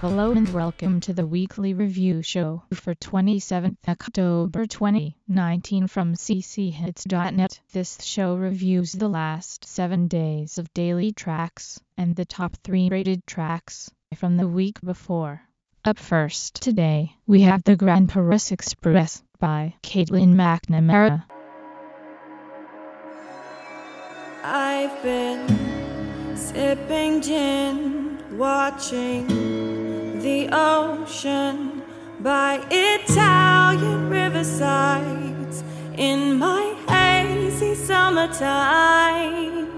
Hello and welcome to the weekly review show for 27th October 2019 from cchits.net. This show reviews the last 7 days of daily tracks and the top 3 rated tracks from the week before. Up first today, we have the Grand Paris Express by Caitlin McNamara. I've been sipping gin, watching the ocean by Italian riversides in my hazy summertime.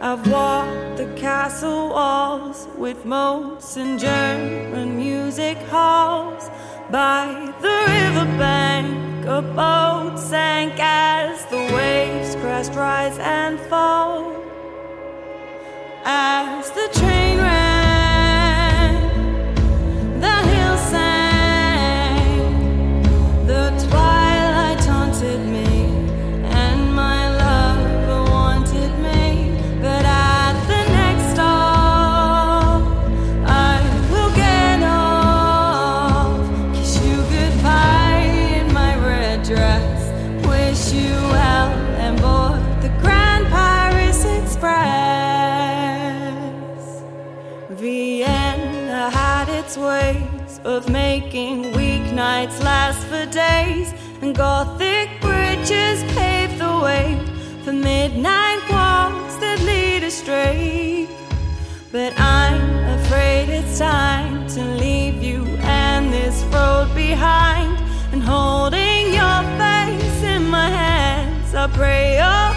I've walked the castle walls with moats and German music halls by the riverbank. A boat sank as the waves crest, rise, and fall. As the train ran. Of making weeknights last for days, and Gothic bridges pave the way for midnight walks that lead astray. But I'm afraid it's time to leave you and this road behind, and holding your face in my hands, I pray your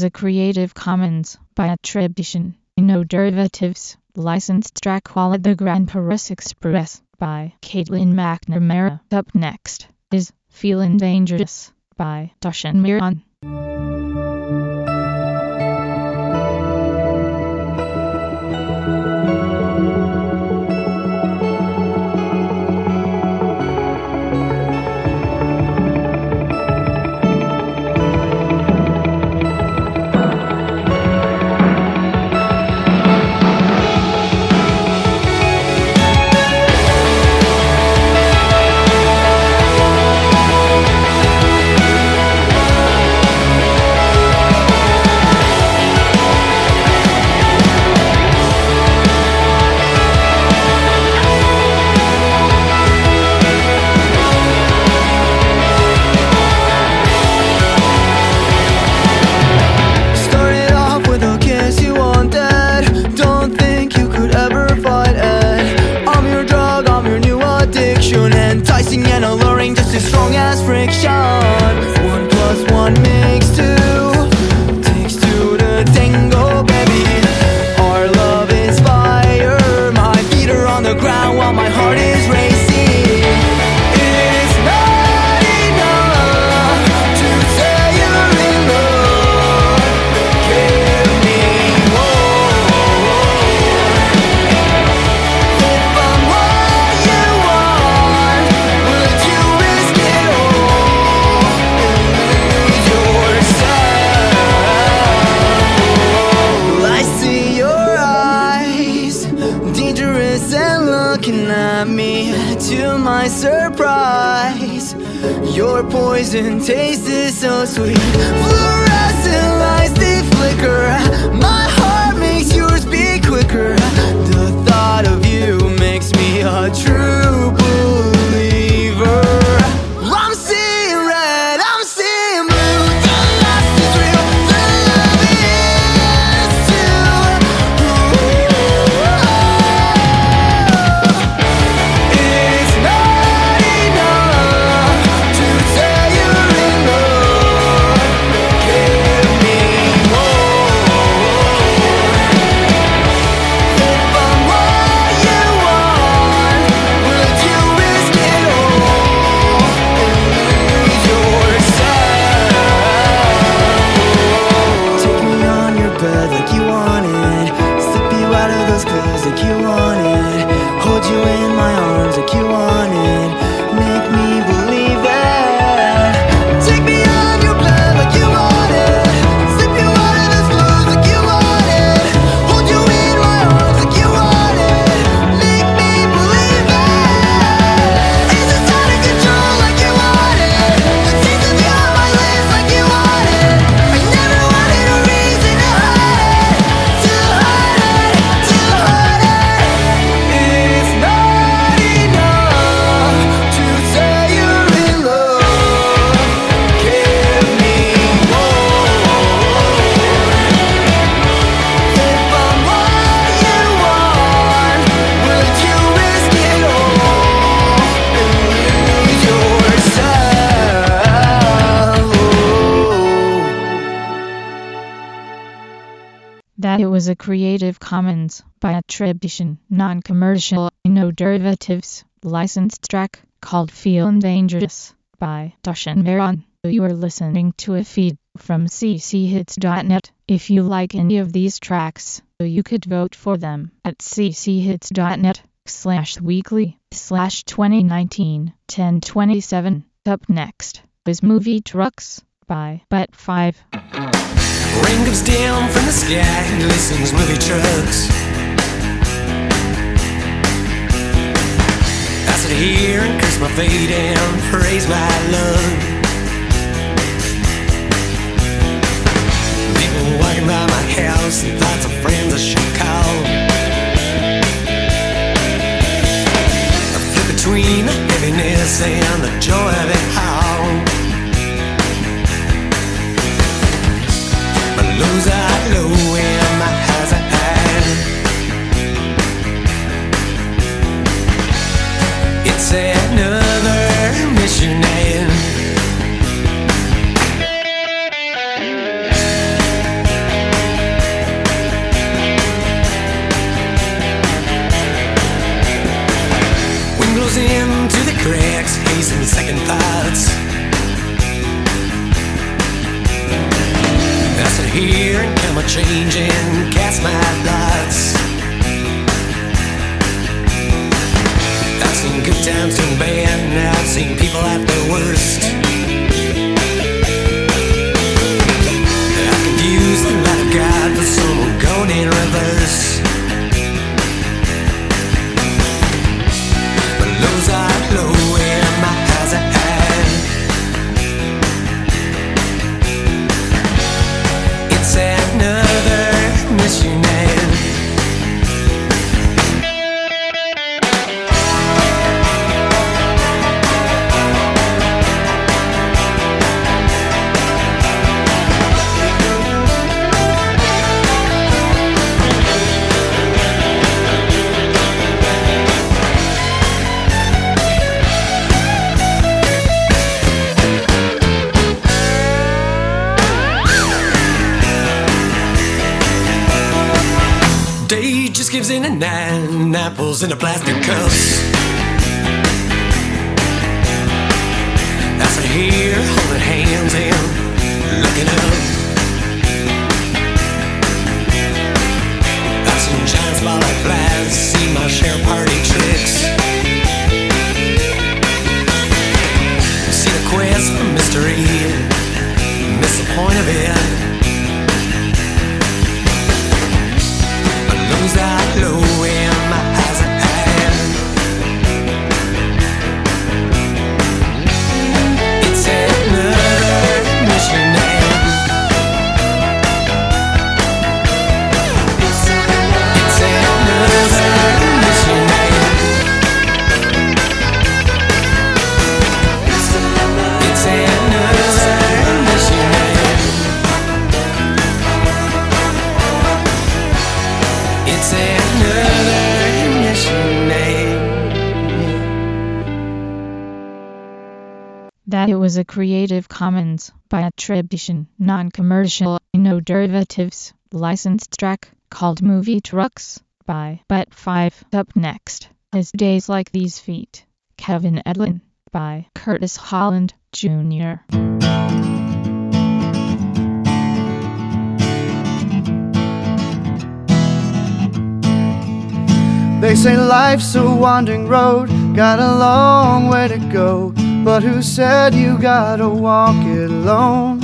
was a Creative Commons by attribution, no derivatives, licensed track Wallet the Grand Paris Express by Caitlin McNamara. Up next is Feeling Dangerous by Toshin Miran. dangerous and looking at me. To my surprise, your poison tastes so sweet. Fluorescent lights they flicker. My heart makes yours beat quicker. The thought of you makes me a true believer. Commons by attribution, non-commercial, no derivatives, licensed track called Feelin' Dangerous by Dashan Maron. You are listening to a feed from cchits.net. If you like any of these tracks, you could vote for them at cchits.net slash weekly slash 2019 1027. Up next is Movie Trucks by Bet 5. Rain comes down from the sky, glistens movie trucks. I sit here and curse my fate and praise my luck. People walking by my house and lots of friends I should call. I flip between the heaviness and the joy of it all. Lows are low and and cast my thoughts. I've seen good times turn bad, and I've seen people at their worst. Share attribution, non-commercial, no derivatives, licensed track called Movie Trucks by But 5. Up next is Days Like These Feet, Kevin Edlin by Curtis Holland Jr. They say life's a wandering road, got a long way to go. But who said you gotta walk it alone?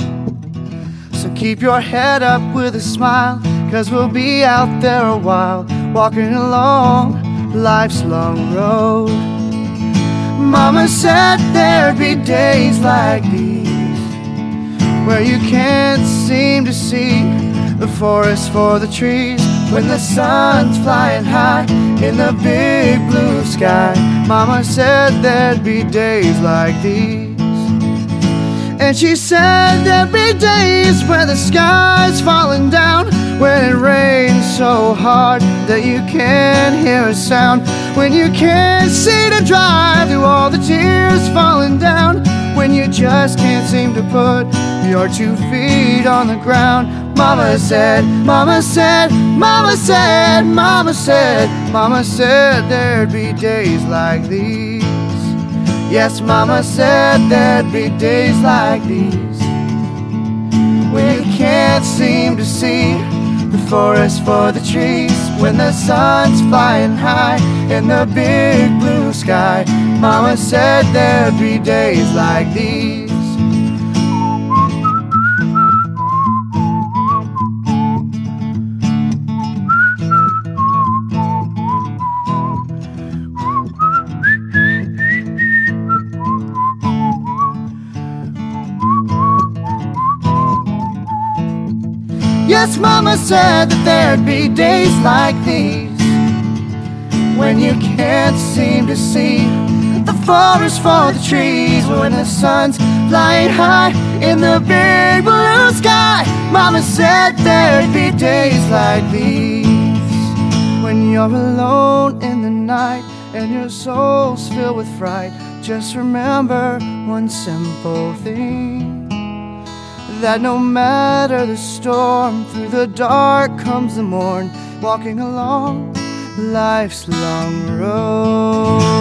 So keep your head up with a smile, cause we'll be out there a while, walking along life's long road. Mama said there'd be days like these, where you can't seem to see the forest for the trees when the sun's flying high in the big blue sky. Mama said there'd be days like these. And she said there'd be days where the sky's falling down, when it rains so hard that you can't hear a sound, when you can't see to drive through all the tears falling down, when you just can't seem to put your two feet on the ground. Mama said, Mama said, Mama said, Mama said, Mama said there'd be days like these. Yes, Mama said there'd be days like these when you can't seem to see the forest for the trees when the sun's flying high in the big blue sky. Mama said there'd be days like these. Yes, Mama said that there'd be days like these when you can't seem to see the forest for the trees when the sun's flying high in the big blue sky. Mama said there'd be days like these when you're alone in the night and your soul's filled with fright. Just remember one simple thing that no matter the storm, through the dark comes the morn, walking along life's long road.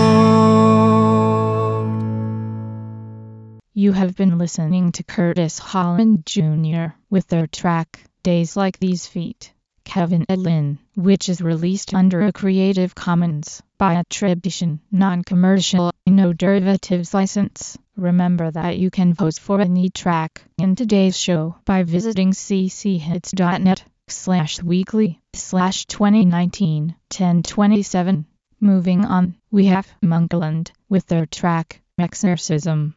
You have been listening to Curtis Holland Jr. with their track, Days Like These Feet, Kevin Edlin, which is released under a Creative Commons by attribution, non-commercial, no derivatives license. Remember that you can vote for any track in today's show by visiting cchits.net slash weekly slash 2019 1027. Moving on, we have Monkland with their track, Exorcism.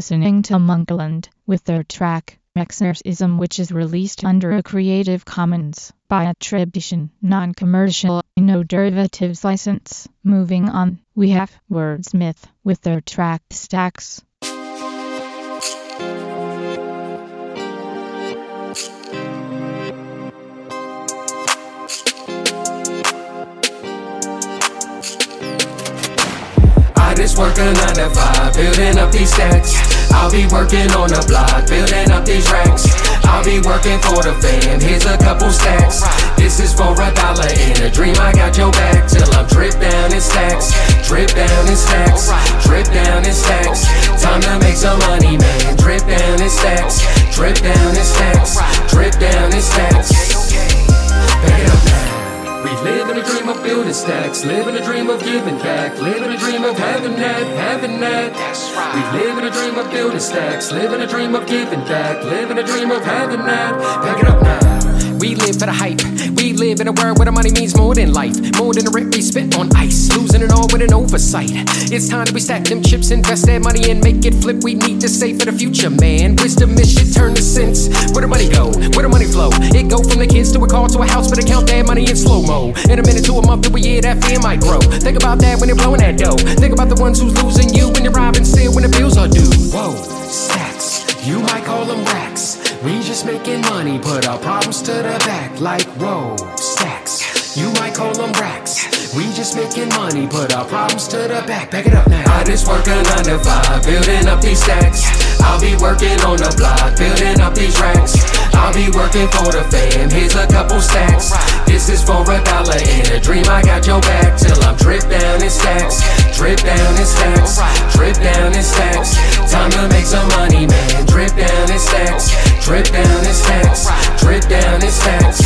Listening to Monkland with their track Exorcism which is released under a Creative Commons by attribution, non-commercial, no derivatives license. Moving on, we have Wordsmith with their track Stacks. I just work a 9 to 5, building up these stacks. I'll be working on the block, building up these racks. I'll be working for the fam, here's a couple stacks. This is for a dollar in a dream, I got your back. Till I'm drip down in stacks, drip down in stacks, drip down in stacks. Time to make some money, man. Drip down in stacks, drip down in stacks, drip down in stacks. Back it up a dream of building stacks, living a dream of giving back, living a dream of having that, having that. We live in a dream of building stacks, living a dream of giving back, living a dream of having that. Back it up now. We live for the hype. We live in a world where the money means more than life. More than the rent we spent on ice. Losing it all with an oversight. It's time to we stack them chips, invest that money and make it flip. We need to save for the future, man. Wisdom is shit turn to sense. Where the money go? Where the money flow? It go from the kids to a car to a house, but they count that money in slow mo. In a minute to a month to a year, that fear might grow. Think about that when you're blowing that dough. Think about the ones who's losing you when you're robbing still when the bills are due. Whoa, stacks. You might call them racks. We just making money, put our problems to the back like whoa, stacks. You might call them racks. We just making money, put our problems to the back. Back it up now. I just work a 9 to 5, building up these stacks. I'll be working on the block, building up these racks. I'll be working for the fam, here's a couple stacks. This is for a dollar in a dream, I got your back. Till I'm drip down in stacks, drip down in stacks, drip down in stacks. Time to make some money, man. Drip down in stacks, drip down in stacks, drip down in stacks.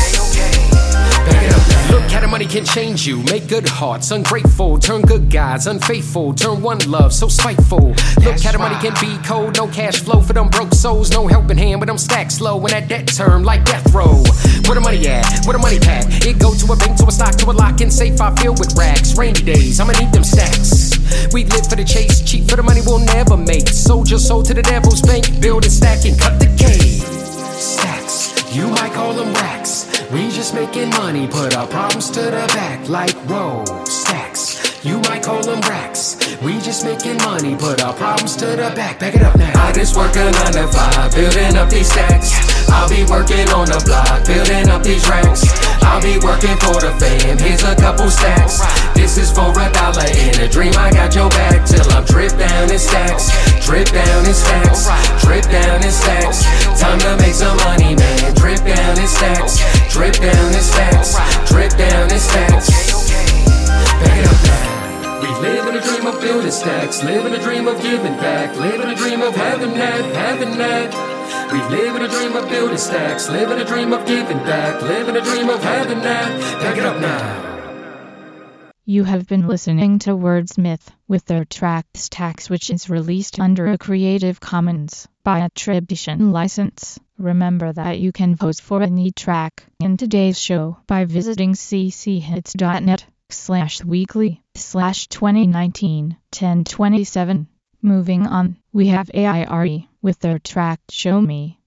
Back it up. Look how the money can change you. Make good hearts ungrateful. Turn good guys unfaithful. Turn one love so spiteful. Look how the money can be cold. No cash flow for them broke souls. No helping hand with them stacks low. And that debt term like death row. Where the money at? Where the money pack? It go to a bank, to a stock, to a lock and safe. I fill with racks. Rainy days, I'ma need them stacks. We live for the chase. Cheap for the money we'll never make. Soldier sold to the devil's bank. Build and stack and cut the cave. stacks. You might call them racks. We just making money, put our problems to the back like whoa, stacks. You might call them racks. We just making money, put our problems to the back. Back it up now. I just work a 9 to 5, building up these stacks. I'll be working on the block, building up these racks. I'll be working for the fam, here's a couple stacks. This is for a dollar in a dream, I got your back. Till I'm drip down in stacks, drip down in stacks, drip down in stacks. Time to make some money, man. Drip down in stacks, drip down in stacks, drip down in stacks. Back it up now. We live in a dream of building stacks, live in a dream of giving back, live in a dream of having that, having that. We live in a dream of building stacks, live in a dream of giving back, live in a dream of having that. Back it up now. You have been listening to Wordsmith with their track Stacks which is released under a Creative Commons by attribution license. Remember that you can vote for any track in today's show by visiting cchits.net slash weekly slash 2019 1027. Moving on, we have AIRE with their track Show Me.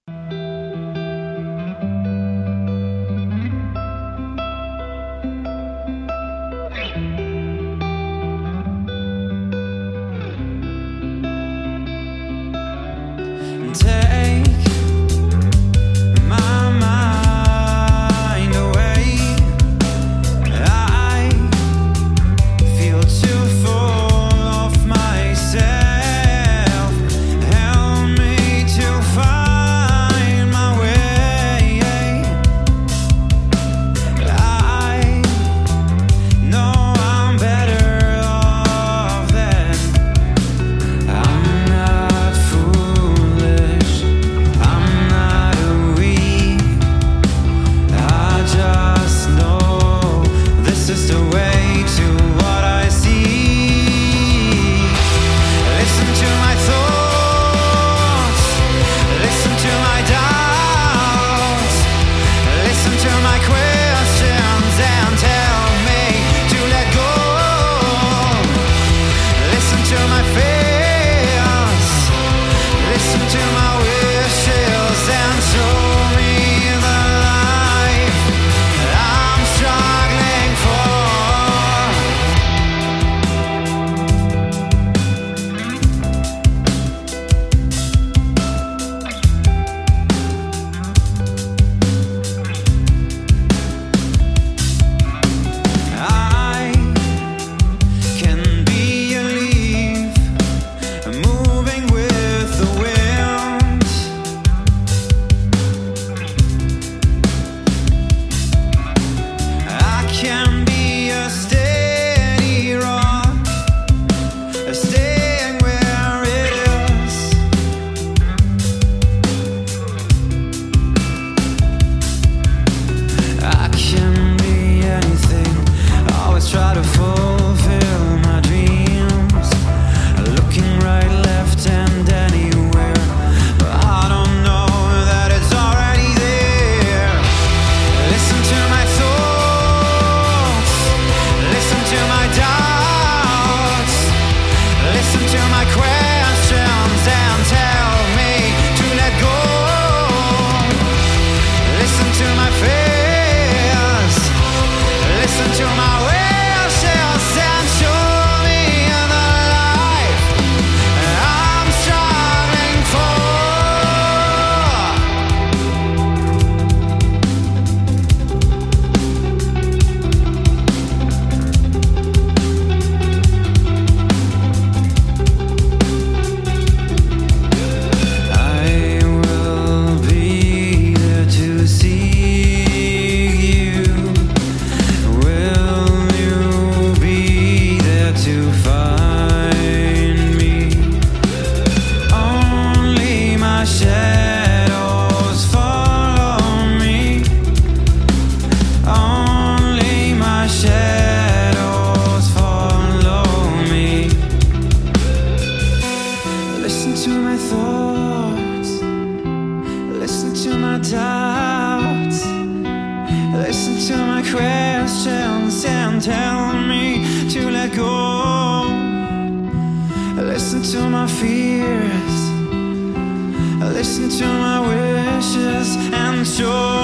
listen to my wishes and show.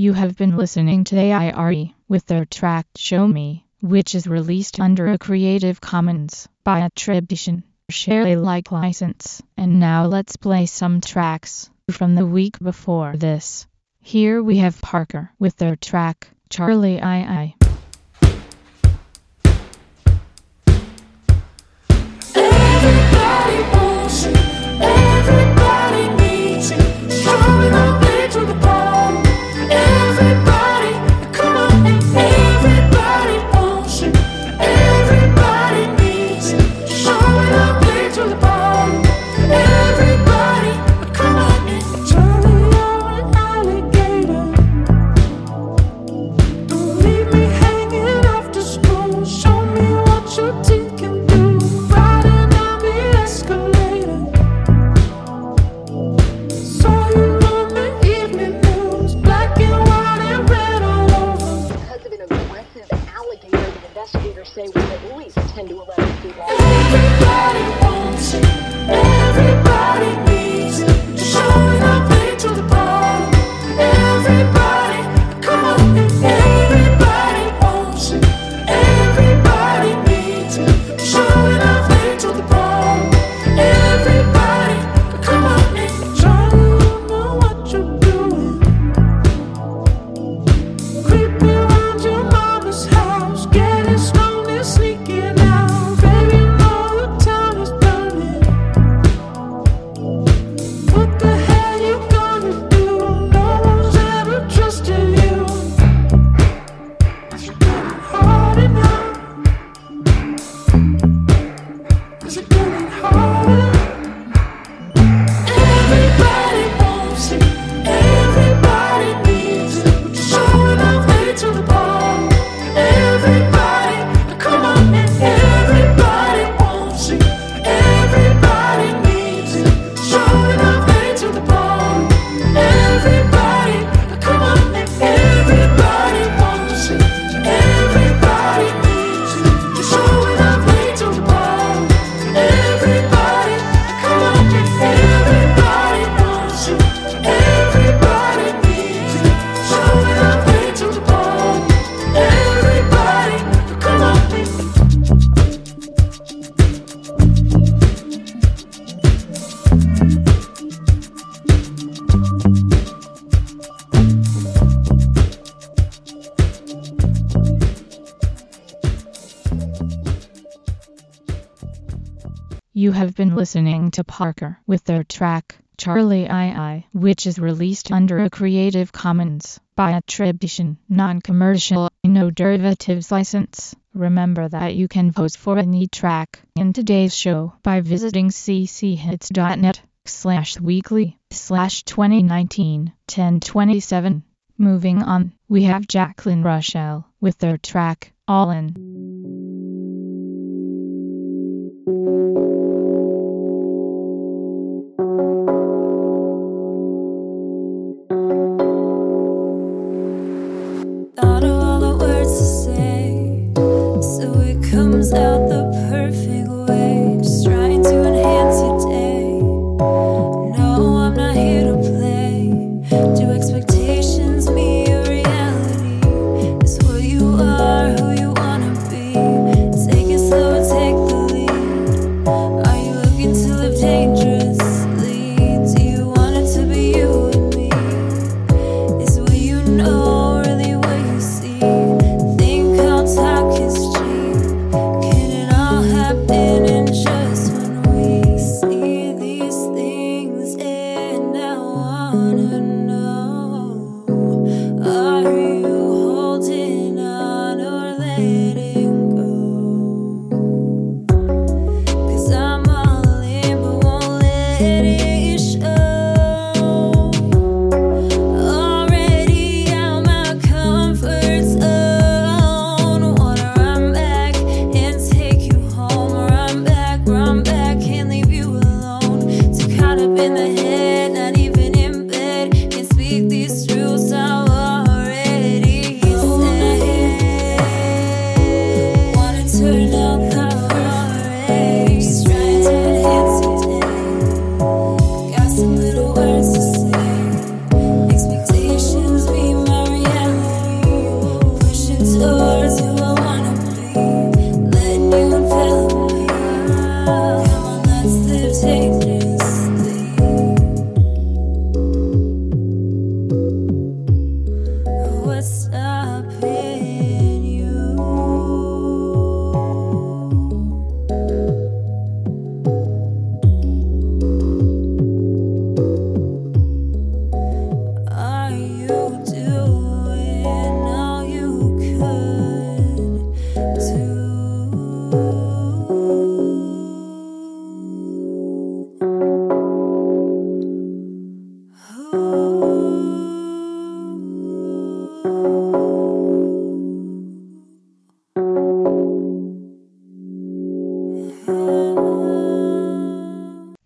You have been listening to AIRE with their track Show Me, which is released under a Creative Commons by attribution, share Alike license. And now let's play some tracks from the week before this. Here we have Parker with their track Charlie II. have been listening to Parker with their track, Charlie II, which is released under a Creative Commons by attribution, non-commercial, no derivatives license. Remember that you can vote for any track in today's show by visiting cchits.net slash weekly slash 2019 1027. Moving on, we have Jacqueline Rochelle with their track, All In.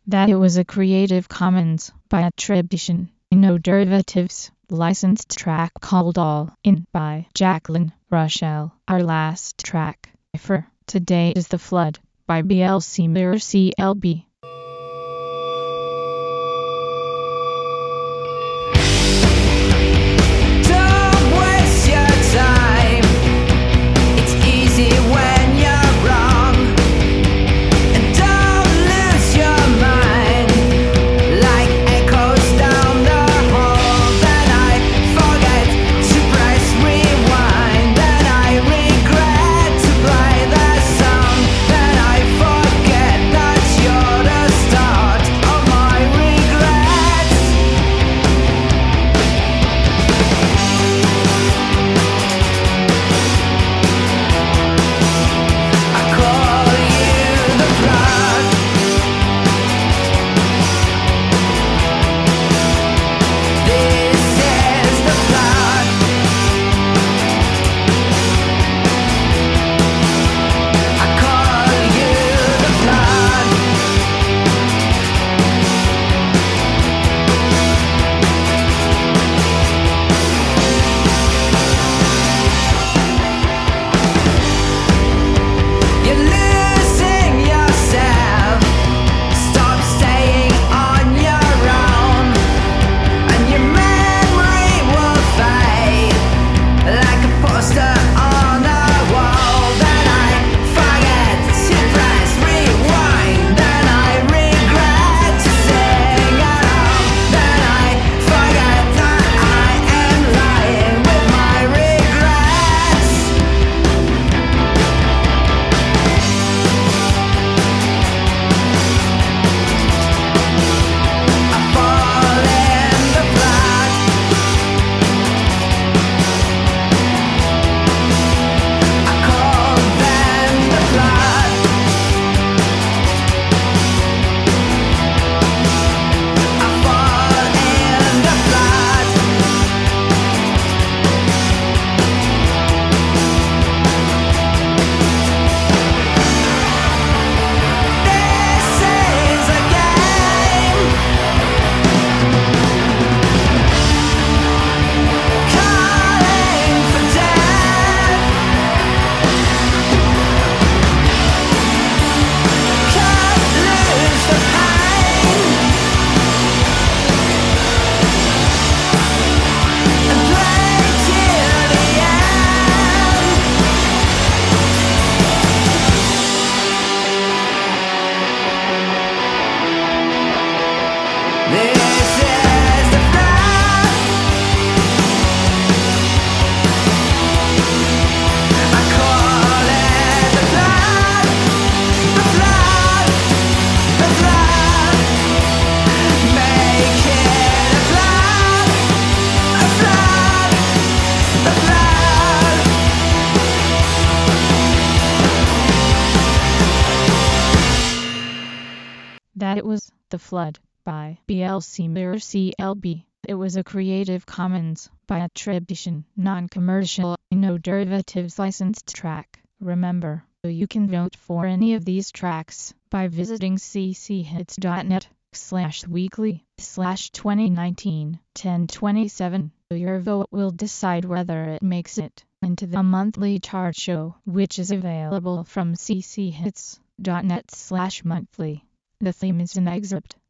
that it was a Creative Commons by attribution, no derivatives, licensed track called All In by Jacqueline Rochelle. Our last track for today is The Flood by BLC Mirror CLB. Mirror CLB. It was a Creative Commons by attribution, non-commercial, no derivatives licensed track. Remember, you can vote for any of these tracks by visiting cchits.net slash weekly slash 2019 1027. Your vote will decide whether it makes it into the monthly chart show, which is available from cchits.net slash monthly. The theme is an excerpt